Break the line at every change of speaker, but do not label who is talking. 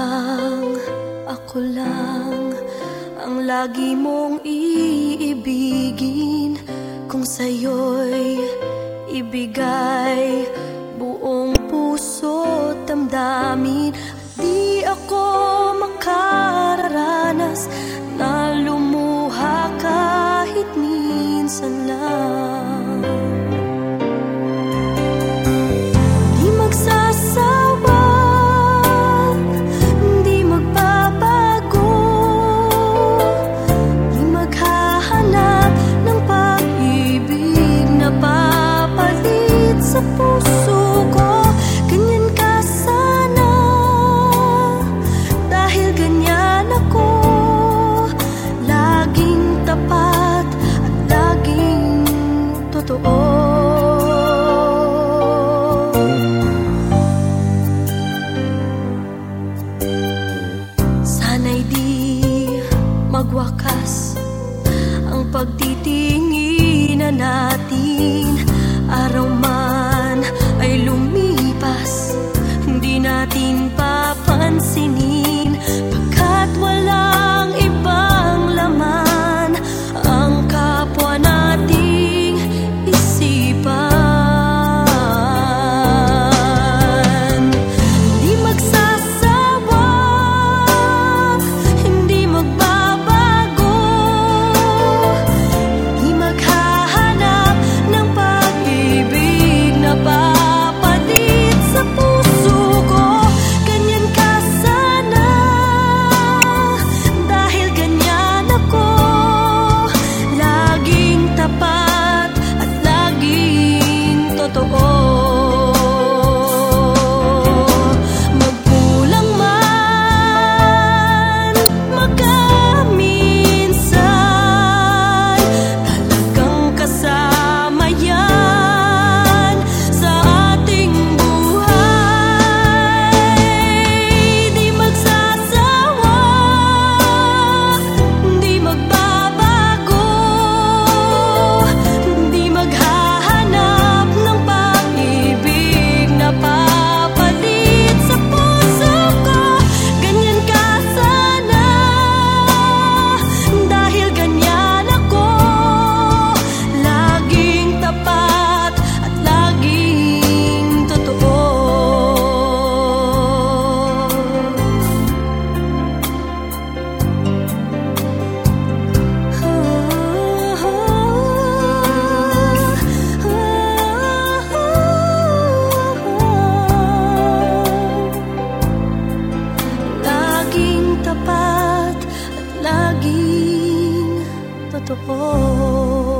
bang ako lang ang lagi mong iibigin? Kung sa'yo'y ibigay buong puso at damdamin di ako makararanas na lumuha kahit minsan lang. Magwakas. laging totoo.